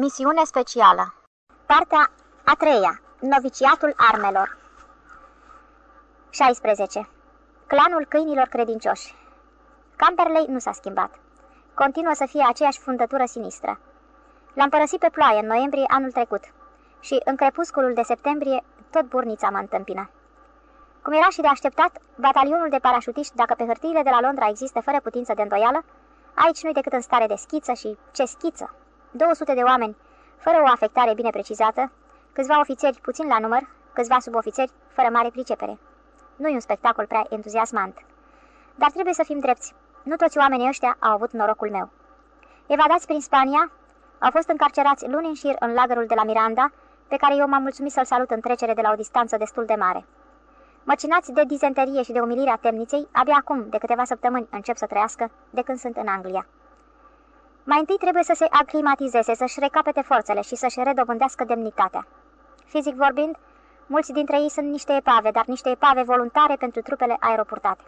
Misiune specială Partea a treia. Noviciatul armelor 16. Clanul câinilor credincioși Camperley nu s-a schimbat. Continuă să fie aceeași fundătură sinistră. L-am părăsit pe ploaie în noiembrie anul trecut și în crepusculul de septembrie tot burnița mă întâmpină. Cum era și de așteptat, batalionul de parașutiști, dacă pe hârtiile de la Londra există fără putință de îndoială, aici nu-i decât în stare de schiță și ce schiță! 200 de oameni, fără o afectare bine precizată, câțiva ofițeri puțin la număr, câțiva subofițeri, fără mare pricepere. Nu e un spectacol prea entuziasmant. Dar trebuie să fim drepți. Nu toți oamenii ăștia au avut norocul meu. Evadați prin Spania, au fost încarcerați luni în șir în lagărul de la Miranda, pe care eu m-am mulțumit să-l salut în trecere de la o distanță destul de mare. Măcinați de dizenterie și de umilirea temniței, abia acum, de câteva săptămâni, încep să trăiască, de când sunt în Anglia. Mai întâi trebuie să se aclimatizeze, să-și recapete forțele și să-și redobândească demnitatea. Fizic vorbind, mulți dintre ei sunt niște epave, dar niște epave voluntare pentru trupele aeroportate.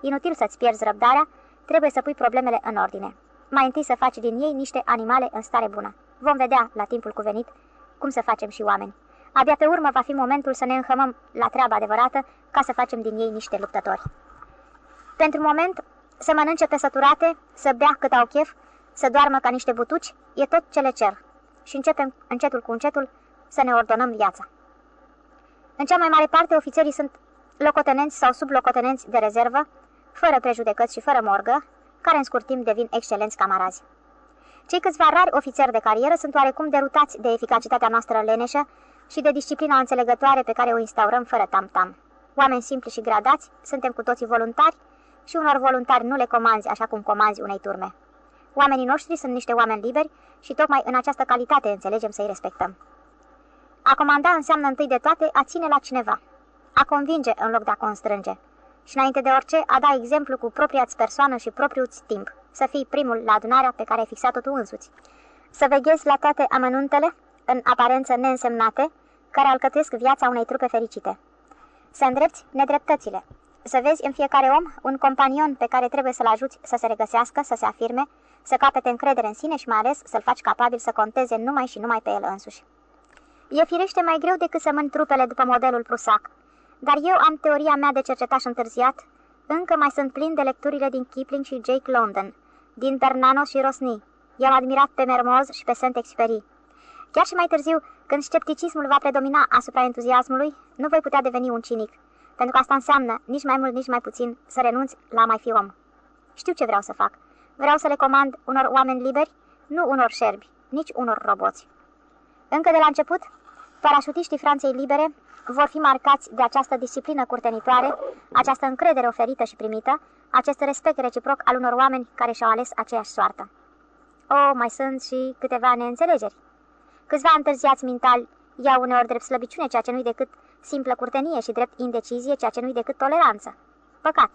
Inutil să-ți pierzi răbdarea, trebuie să pui problemele în ordine. Mai întâi să faci din ei niște animale în stare bună. Vom vedea, la timpul cuvenit, cum să facem și oameni. Abia pe urmă va fi momentul să ne înhămăm la treaba adevărată ca să facem din ei niște luptători. Pentru moment, să mănânce pe săturate, să bea cât au chef, să doarmă ca niște butuci, e tot ce le cer. Și începem încetul cu încetul să ne ordonăm viața. În cea mai mare parte, ofițerii sunt locotenenți sau sublocotenenți de rezervă, fără prejudecăți și fără morgă, care în scurt timp devin excelenți camarazi. Cei câțiva rari ofițeri de carieră sunt oarecum derutați de eficacitatea noastră leneșă și de disciplina înțelegătoare pe care o instaurăm fără tam-tam. Oameni simpli și gradați, suntem cu toții voluntari și unor voluntari nu le comanzi așa cum comanzi unei turme. Oamenii noștri sunt niște oameni liberi și tocmai în această calitate înțelegem să-i respectăm. A comanda înseamnă întâi de toate a ține la cineva, a convinge în loc de a constrânge și înainte de orice a da exemplu cu propria persoană și propriul timp, să fii primul la adunarea pe care ai fixat-o tu însuți, să veghezi la toate amănuntele, în aparență neînsemnate, care alcătuiesc viața unei trupe fericite. Să îndrepți nedreptățile, să vezi în fiecare om un companion pe care trebuie să-l ajuți să se regăsească, să se afirme, să capete încredere în sine și mai ales să-l faci capabil să conteze numai și numai pe el însuși. E firește mai greu decât să mân trupele după modelul prusac, dar eu am teoria mea de cercetaș întârziat, încă mai sunt plin de lecturile din Kipling și Jake London, din Bernano și Rosny. I-am admirat pe Mermoz și pe Saint-Exupéry. Chiar și mai târziu, când scepticismul va predomina asupra entuziasmului, nu voi putea deveni un cinic, pentru că asta înseamnă, nici mai mult, nici mai puțin, să renunți la mai fi om. Știu ce vreau să fac. Vreau să le comand unor oameni liberi, nu unor șerbi, nici unor roboți. Încă de la început, parașutiștii Franței libere vor fi marcați de această disciplină curtenitoare, această încredere oferită și primită, acest respect reciproc al unor oameni care și-au ales aceeași soartă. O, mai sunt și câteva neînțelegeri. Câțiva întârziați mental iau uneori drept slăbiciune, ceea ce nu-i decât simplă curtenie și drept indecizie, ceea ce nu-i decât toleranță. Păcat.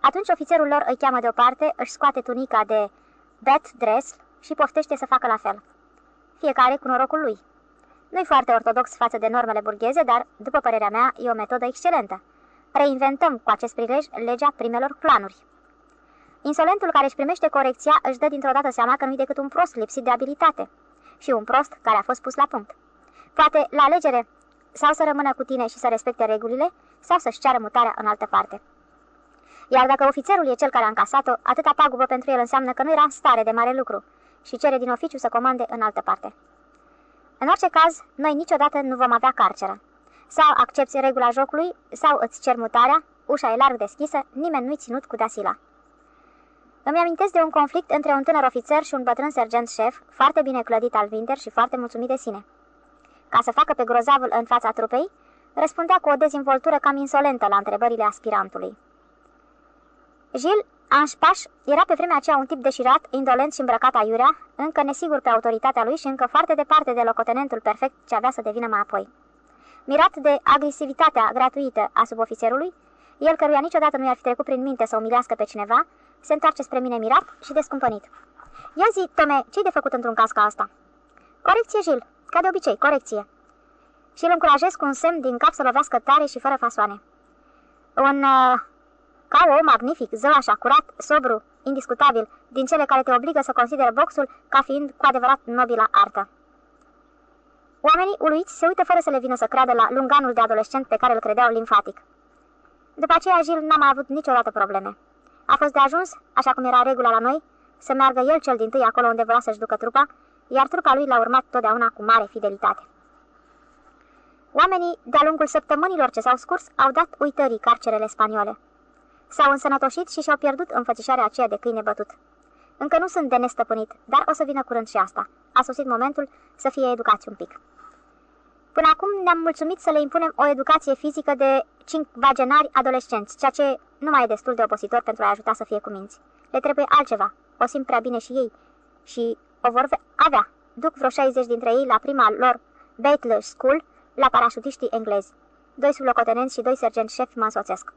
Atunci ofițerul lor îi cheamă deoparte, își scoate tunica de bet dress și poftește să facă la fel. Fiecare cu norocul lui. Nu-i foarte ortodox față de normele burgheze, dar, după părerea mea, e o metodă excelentă. Reinventăm cu acest prilej legea primelor planuri. Insolentul care își primește corecția își dă dintr-o dată seama că nu-i decât un prost lipsit de abilitate și un prost care a fost pus la punct. Poate, la alegere, sau să rămână cu tine și să respecte regulile, sau să-și ceară mutarea în altă parte. Iar dacă ofițerul e cel care a încasat-o, atâta pagubă pentru el înseamnă că nu era în stare de mare lucru și cere din oficiu să comande în altă parte. În orice caz, noi niciodată nu vom avea carceră. Sau accepti regula jocului, sau îți cer mutarea, ușa e larg deschisă, nimeni nu-i ținut cu deasila. Îmi amintesc de un conflict între un tânăr ofițer și un bătrân sergent șef, foarte bine clădit al vinter și foarte mulțumit de sine. Ca să facă pe grozavul în fața trupei, răspundea cu o dezvoltură cam insolentă la întrebările aspirantului. Gilles Anșpaș era pe vremea aceea un tip deșirat, indolent și îmbrăcat aiurea, încă nesigur pe autoritatea lui și încă foarte departe de locotenentul perfect ce avea să devină mai apoi. Mirat de agresivitatea gratuită a subofițerului, el căruia niciodată nu i-ar fi trecut prin minte să umilească pe cineva, se întoarce spre mine mirat și descumpănit. Ia zi, Tome, ce-i de făcut într-un caz ca asta? Corecție, Gil, ca de obicei, corecție. Și îl încurajez cu un semn din cap să lovească tare și fără fasoane. Un uh, ca om magnific, zău așa, curat, sobru, indiscutabil, din cele care te obligă să consideri boxul ca fiind cu adevărat nobila artă. Oamenii uluiți se uită fără să le vină să creadă la lunganul de adolescent pe care îl credeau limfatic. După aceea, Gil n-a mai avut niciodată probleme. A fost de ajuns, așa cum era regula la noi, să meargă el cel din tâi acolo unde vrea să-și ducă trupa, iar trupa lui l-a urmat totdeauna cu mare fidelitate. Oamenii, de-a lungul săptămânilor ce s-au scurs, au dat uitării carcerele spaniole. S-au însănătoșit și și-au pierdut înfățișarea aceea de câine bătut. Încă nu sunt de nestăpânit, dar o să vină curând și asta. A sosit momentul să fie educați un pic. Până acum ne-am mulțumit să le impunem o educație fizică de vagenari adolescenți, ceea ce nu mai e destul de opositor pentru a ajuta să fie cu minți. Le trebuie altceva, o simt prea bine și ei și o vor avea. Duc vreo 60 dintre ei la prima lor Battler School, la parașutiștii englezi. Doi sublocotenenți și doi sergenți șefi mă însoțesc.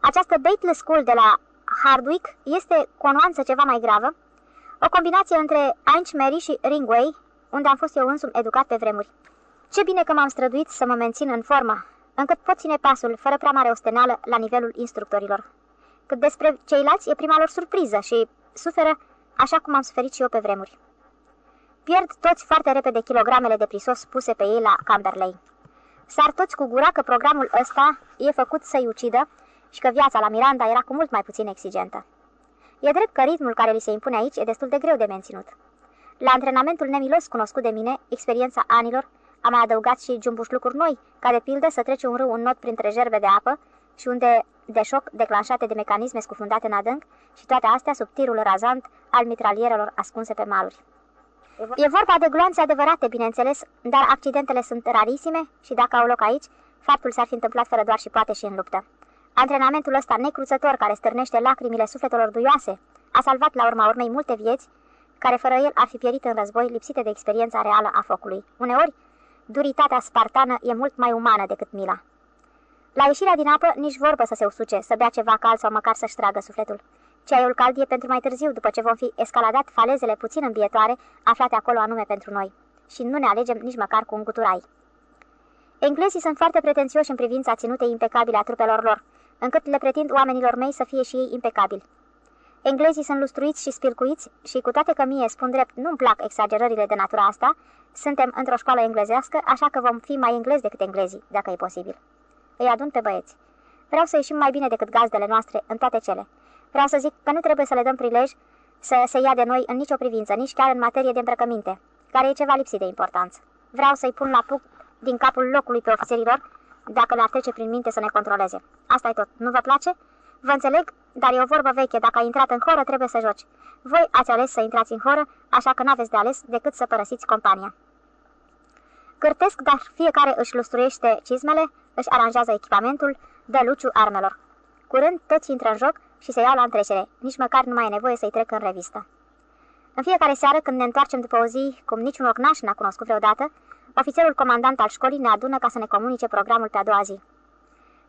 Această Batley School de la Hardwick este cu o nuanță ceva mai gravă, o combinație între Ainch Mary și Ringway, unde am fost eu însumi educat pe vremuri. Ce bine că m-am străduit să mă mențin în formă, încât pot ține pasul, fără prea mare osteneală, la nivelul instructorilor. Cât despre ceilalți, e prima lor surpriză și suferă așa cum am suferit și eu pe vremuri. Pierd toți foarte repede kilogramele de prisos puse pe ei la Camberley. Sar toți cu gura că programul ăsta e făcut să-i ucidă și că viața la Miranda era cu mult mai puțin exigentă. E drept că ritmul care li se impune aici e destul de greu de menținut. La antrenamentul nemilos cunoscut de mine, experiența anilor, a mai adăugat și jumbuș lucruri noi, ca de pildă să trece un râu un not printre gerbe de apă și unde de șoc declanșate de mecanisme scufundate în adânc și toate astea sub tirul razant al mitralierelor ascunse pe maluri. E vorba de gloanțe adevărate, bineînțeles, dar accidentele sunt rarisime și dacă au loc aici, faptul s-ar fi întâmplat fără doar și poate și în luptă. Antrenamentul ăsta necruțător care stârnește lacrimile sufletelor duioase a salvat la urma urmei multe vieți care fără el ar fi pierit în război lipsite de experiența reală a focului. Uneori, duritatea spartană e mult mai umană decât mila. La ieșirea din apă, nici vorbă să se usuce, să bea ceva cald sau măcar să-și tragă sufletul. Ceaiul cald e pentru mai târziu, după ce vom fi escaladat falezele puțin îmbietoare, aflate acolo anume pentru noi. Și nu ne alegem nici măcar cu un guturai. Englezii sunt foarte pretențioși în privința ținutei impecabile a trupelor lor, încât le pretind oamenilor mei să fie și ei impecabili. Englezii sunt lustruiți și spilcuiți și cu toate că mie, spun drept, nu-mi plac exagerările de natura asta, suntem într-o școală englezească, așa că vom fi mai englezi decât englezii, dacă e posibil. Îi adun pe băieți. Vreau să ieșim mai bine decât gazdele noastre în toate cele. Vreau să zic că nu trebuie să le dăm prilej să se ia de noi în nicio privință, nici chiar în materie de îmbrăcăminte, care e ceva lipsit de importanță. Vreau să-i pun la puc din capul locului pe ofițerilor, dacă le-ar trece prin minte să ne controleze. asta e tot. Nu vă place? Vă înțeleg, dar e o vorbă veche. Dacă ai intrat în horă, trebuie să joci. Voi ați ales să intrați în horă, așa că n-aveți de ales decât să părăsiți compania. Cârtesc, dar fiecare își lustruiește cizmele, își aranjează echipamentul, dă luciu armelor. Curând, toți intră în joc și se iau la întrecere. Nici măcar nu mai e nevoie să-i trec în revistă. În fiecare seară, când ne întoarcem după o zi, cum niciun ocnaș n-aș cunoscut vreodată, ofițerul comandant al școlii ne adună ca să ne comunice programul pe a doua zi.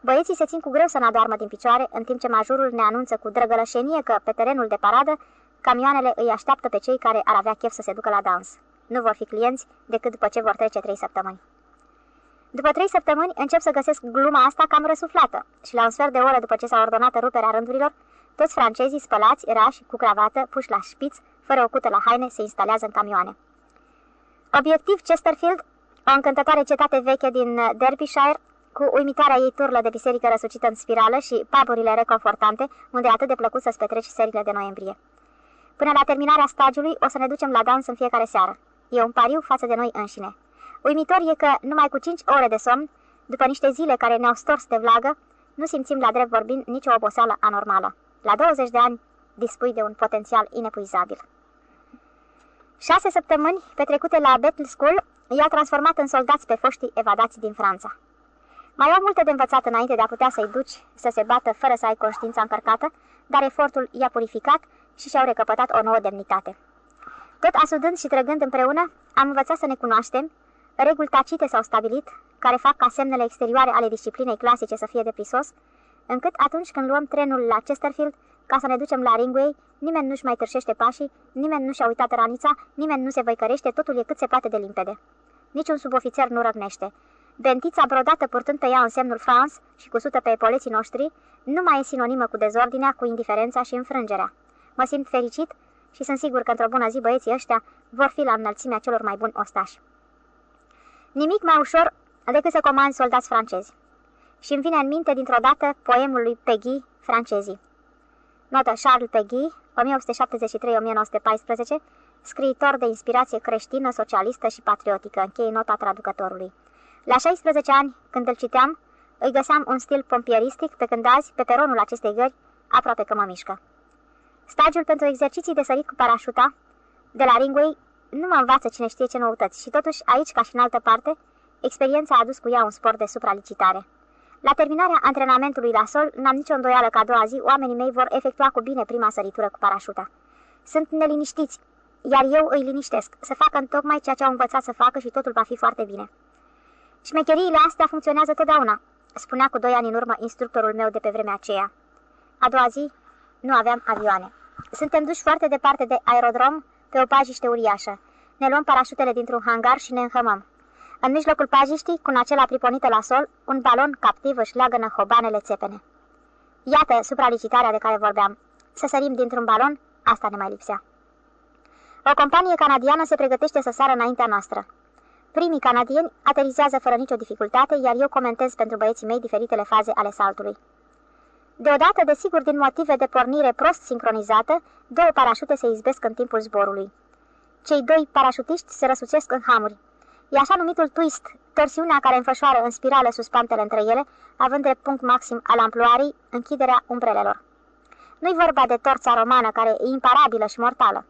Băieții se țin cu greu să ne adoarmă din picioare, în timp ce majorul ne anunță cu drăgălășenie că, pe terenul de paradă, camioanele îi așteaptă pe cei care ar avea chef să se ducă la dans. Nu vor fi clienți decât după ce vor trece trei săptămâni. După trei săptămâni încep să găsesc gluma asta cam răsuflată și la un sfert de oră după ce s-a ordonat ruperea rândurilor, toți francezii spălați, rași, cu cravată, puși la șpiț, fără o cută la haine, se instalează în camioane. Obiectiv Chesterfield, o încântătoare cetate veche din Derbyshire, cu uimitoarea ei turlă de biserică răsucită în spirală și paburile reconfortante, unde e atât de plăcut să-ți petreci serile de noiembrie. Până la terminarea stagiului, o să ne ducem la dans în fiecare seară. E un pariu față de noi înșine. Uimitor e că, numai cu 5 ore de somn, după niște zile care ne-au stors de vlagă, nu simțim la drept vorbind nicio oboseală anormală. La 20 de ani dispui de un potențial inepuizabil. Șase săptămâni petrecute la Battle School i-au transformat în soldați pe foștii evadați din Franța. Mai au multe de învățat înainte de a putea să-i duci să se bată fără să ai conștiința încărcată, dar efortul i-a purificat și și-au recăpătat o nouă demnitate. Tot asudând și trăgând împreună, am învățat să ne cunoaștem, reguli tacite s-au stabilit, care fac ca semnele exterioare ale disciplinei clasice să fie de prisos, încât atunci când luăm trenul la Chesterfield, ca să ne ducem la Ringway, nimeni nu-și mai târșește pașii, nimeni nu și-a uitat ranița, nimeni nu se văicărește, totul e cât se poate de limpede. Niciun subofițer nu răgnește. Bentița brodată purtând pe ea în semnul France și cusută pe epoleții noștri, nu mai e sinonimă cu dezordinea, cu indiferența și înfrângerea. Mă simt fericit și sunt sigur că într-o bună zi băieții ăștia vor fi la înălțimea celor mai buni ostași. Nimic mai ușor decât să comand soldați francezi. Și îmi vine în minte dintr-o dată poemul lui Peggy, francezii. Notă Charles Peggy, 1873-1914, scriitor de inspirație creștină, socialistă și patriotică, închei nota traducătorului. La 16 ani, când îl citeam, îi găseam un stil pompieristic, pe când azi, pe peronul acestei gări, aproape că mă mișcă. Stagiul pentru exerciții de sărit cu parașuta de la Ringway nu mă învață cine știe ce noutăți și totuși aici, ca și în altă parte, experiența a adus cu ea un spor de supralicitare. La terminarea antrenamentului la sol, n-am nicio îndoială că a doua zi oamenii mei vor efectua cu bine prima săritură cu parașuta. Sunt neliniștiți, iar eu îi liniștesc, să facă tocmai ceea ce au învățat să facă și totul va fi foarte bine. Șmecheriile astea funcționează totdeauna, spunea cu doi ani în urmă instructorul meu de pe vremea aceea. A doua zi nu aveam avioane. Suntem duși foarte departe de aerodrom, pe o pajiște uriașă. Ne luăm parașutele dintr-un hangar și ne înhămăm. În mijlocul pajiștii, cu acela priponită la sol, un balon captiv își leagănă hobanele țepene. Iată supralicitarea de care vorbeam. Să sărim dintr-un balon, asta ne mai lipsea. O companie canadiană se pregătește să sară înaintea noastră. Primii canadieni aterizează fără nicio dificultate, iar eu comentez pentru băieții mei diferitele faze ale saltului. Deodată, desigur, din motive de pornire prost sincronizată, două parașute se izbesc în timpul zborului. Cei doi parașutiști se răsucesc în hamuri. E așa numitul twist, torsiunea care înfășoară în spirală suspantele între ele, având drept punct maxim al amploarii închiderea umbrelelor. Nu-i vorba de torța romană, care e imparabilă și mortală.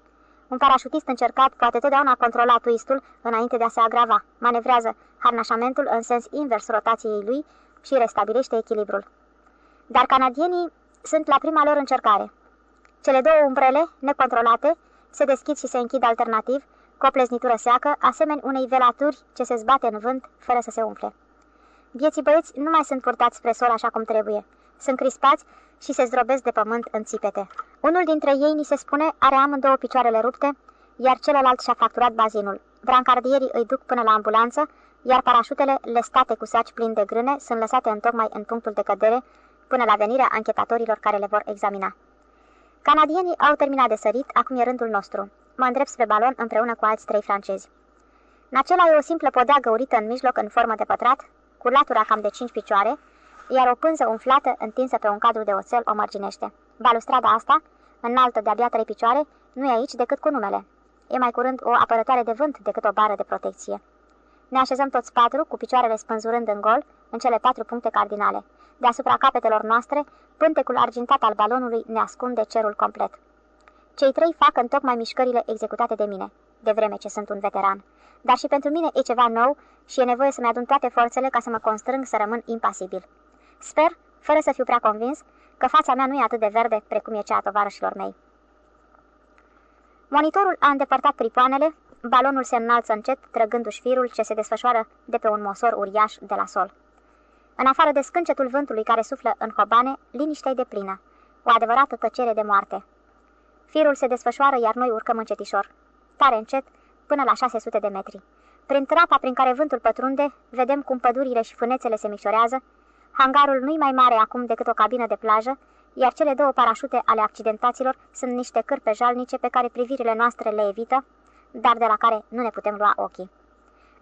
Un parașutist încercat poate totdeauna controla twistul înainte de a se agrava, manevrează harnașamentul în sens invers rotației lui și restabilește echilibrul. Dar canadienii sunt la prima lor încercare. Cele două umbrele, necontrolate, se deschid și se închid alternativ, cu o pleznitură seacă, asemeni unei velaturi ce se zbate în vânt, fără să se umfle. Vieții băieți nu mai sunt purtați spre sol așa cum trebuie. Sunt crispați și se zdrobesc de pământ în țipete. Unul dintre ei, ni se spune, are amândouă picioarele rupte, iar celălalt și-a fracturat bazinul. Brancardierii îi duc până la ambulanță, iar parașutele, lestate cu saci plini de grâne, sunt lăsate în tocmai în punctul de cădere, până la venirea anchetatorilor care le vor examina. Canadienii au terminat de sărit, acum e rândul nostru. Mă îndrept spre balon împreună cu alți trei francezi. Nacela e o simplă podea găurită în mijloc în formă de pătrat, cu latura cam de cinci picioare, iar o pânză umflată întinsă pe un cadru de oțel o mărginește. Balustrada asta, înaltă de-abia trei picioare, nu e aici decât cu numele. E mai curând o apărătoare de vânt decât o bară de protecție. Ne așezăm toți patru, cu picioarele spânzurând în gol, în cele patru puncte cardinale. Deasupra capetelor noastre, pântecul argintat al balonului ne ascunde cerul complet. Cei trei fac în tocmai mișcările executate de mine, de vreme ce sunt un veteran. Dar și pentru mine e ceva nou și e nevoie să-mi adun toate forțele ca să mă constrâng să rămân impasibil. Sper, fără să fiu prea convins, că fața mea nu e atât de verde precum e cea a tovarășilor mei. Monitorul a îndepărtat pripoanele, balonul se înalță încet, trăgându-și firul ce se desfășoară de pe un mosor uriaș de la sol. În afară de scâncetul vântului care suflă în hobane, liniștea de plină, o adevărată tăcere de moarte. Firul se desfășoară, iar noi urcăm încetișor, tare încet, până la 600 de metri. Prin trapa prin care vântul pătrunde, vedem cum pădurile și fânețele se mișorează, hangarul nu-i mai mare acum decât o cabină de plajă, iar cele două parașute ale accidentaților sunt niște cârpe jalnice pe care privirile noastre le evită, dar de la care nu ne putem lua ochii.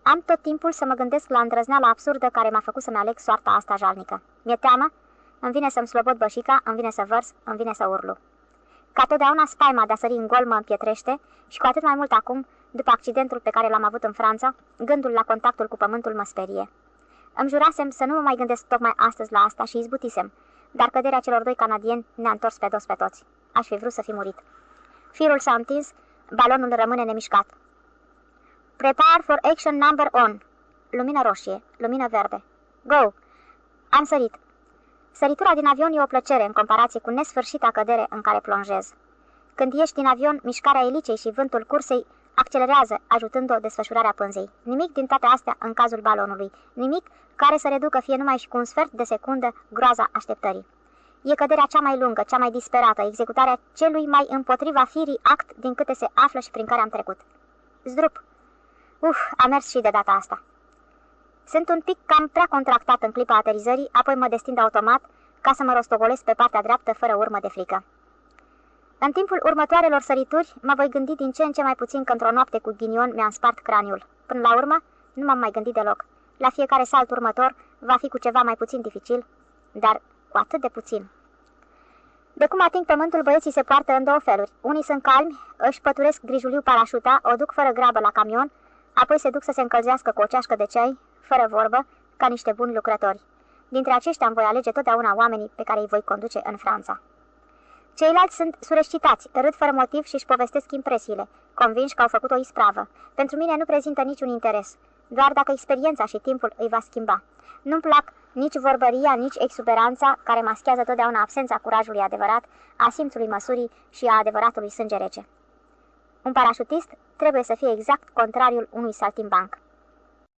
Am tot timpul să mă gândesc la îndrăzneala absurdă care m-a făcut să-mi aleg soarta asta jalnică. Mi-e teamă, îmi vine să-mi slobot bășica, îmi vine să vărs, îmi vine să urlu. Ca totdeauna spaima de a sări în gol mă împietrește și cu atât mai mult acum, după accidentul pe care l-am avut în Franța, gândul la contactul cu pământul mă sperie. Îmi jurasem să nu mă mai gândesc tocmai astăzi la asta și izbutisem, dar căderea celor doi canadieni ne-a întors pe dos pe toți. Aș fi vrut să fi murit. Firul s-a întins, balonul rămâne nemișcat. Prepare for action number on. Lumină roșie, lumină verde. Go! Am sărit. Săritura din avion e o plăcere în comparație cu nesfârșita cădere în care plonjez. Când ieși din avion, mișcarea elicei și vântul cursei accelerează, ajutând-o desfășurarea pânzei. Nimic din toate astea în cazul balonului. Nimic care să reducă fie numai și cu un sfert de secundă groaza așteptării. E căderea cea mai lungă, cea mai disperată, executarea celui mai împotriva firii act din câte se află și prin care am trecut. Zdrup! Uf, a mers și de data asta. Sunt un pic cam prea contractat în clipa aterizării, apoi mă destind automat ca să mă rostogolesc pe partea dreaptă fără urmă de frică. În timpul următoarelor sărituri, mă voi gândi din ce în ce mai puțin că într-o noapte cu ghinion mi-am spart craniul. Până la urmă, nu m-am mai gândit deloc. La fiecare salt următor va fi cu ceva mai puțin dificil, dar cu atât de puțin. De cum ating pământul, băieții se poartă în două feluri. Unii sunt calmi, își păturesc grijuliu parașuta, o duc fără grabă la camion, apoi se duc să se încălzească cu o ceașcă de ceai, fără vorbă, ca niște buni lucrători. Dintre aceștia îmi voi alege totdeauna oamenii pe care îi voi conduce în Franța. Ceilalți sunt sureșcitați, râd fără motiv și își povestesc impresiile, convinși că au făcut o ispravă. Pentru mine nu prezintă niciun interes, doar dacă experiența și timpul îi va schimba. Nu-mi plac nici vorbăria, nici exuberanța care maschează totdeauna absența curajului adevărat, a simțului măsurii și a adevăratului sânge rece. Un parașutist trebuie să fie exact contrariul unui saltimbanc.